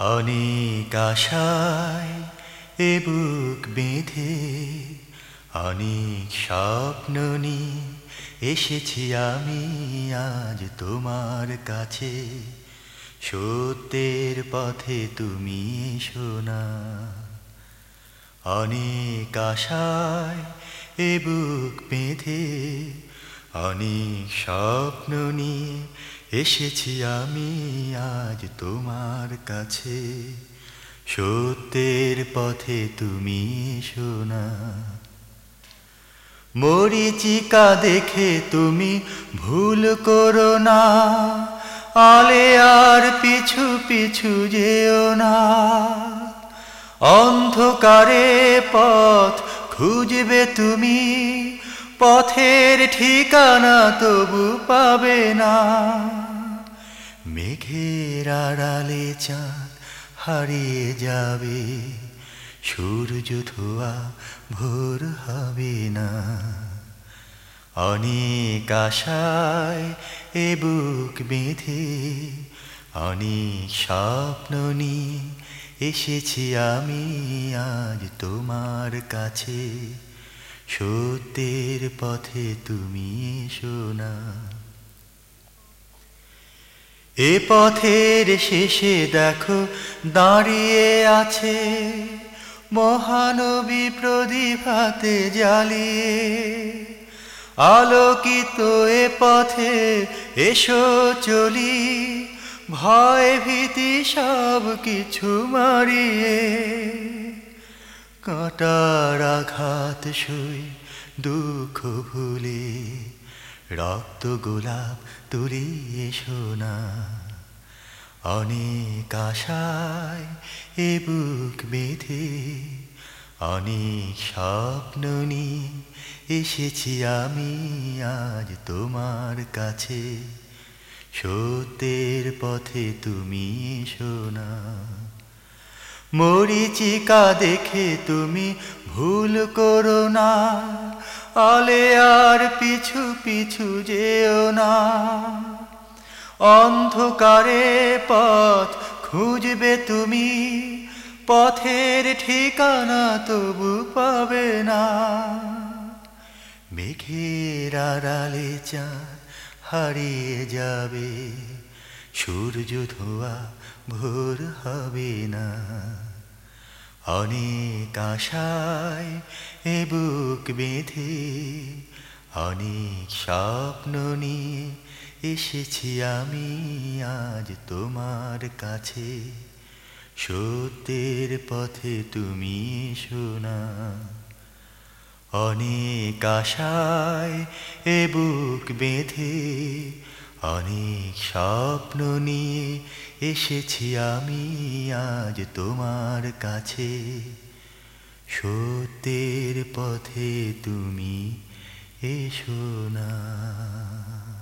অনেক আশায় এ বুক বেঁধে অনেক স্বপ্ন নিয়ে এসেছি আমি আজ তোমার কাছে। সত্যের পথে তুমি এসো না। অনেক আশায় এ বুক বেঁধে অনেক স্বপ্ন নিয়ে এসেছি আমি আজ তোমার কাছে। সত্যের পথে তুমি এসো না। মরিচিকা দেখে তুমি ভুল করো না। আলে আর পিছু পিছু যেও না। অন্ধকারে পথ খুঁজবে তুমি। পথের ঠিকানা তবু পাবে না। মেঘের আড়ালে চাঁদ হারিয়ে যাবে, সূর্য ধোয়া ভোর হবে না। অনেক আশায় এ বুক বেঁধে, অনেক স্বপ্ন নিয়ে এসেছি আমি আজ তোমার কাছে। সত্যের পথে তুমি এসো না। এ পথের শেষে দেখো, দাঁড়িয়ে আছে মহানবী প্রদীপাতে জ্বালিয়ে। আলোকিত এ পথে এসো চলি, ভয় ভীতি সব কিছু মারিয়ে। কাঁটার আঘাত সই দুঃখ ভুলে, রক্ত গোলাপ তুলি এসো না অনেক আশায় এ বুক বেঁধে, অনেক স্বপ্ন নিয়ে এসেছি আমি আজ তোমার কাছে। সত্যের পথে তুমি এসো না। মরিচিকা দেখে তুমি ভুল করো না। আলে আর পিছু পিছু যেও না। অন্ধকারে পথ খুঁজবে তুমি, পথের ঠিকানা তবু পাবে না। মেঘের আড়ালে চাঁদ হারিয়ে যাবে। সূর্য ধোয়া ভোর হবে না। অনেক আশায় এ বুক বেঁধে, অনেক স্বপ্ন নিয়ে এসেছি আমি আজ তোমার কাছে। সত্যের পথে তুমি শোনা অনেক আশায় এ বুক বেঁধে অনেক স্বপ্ন নিয়ে এসেছি আমি আজ তোমার কাছে। সত্যের পথে তুমি এসো না।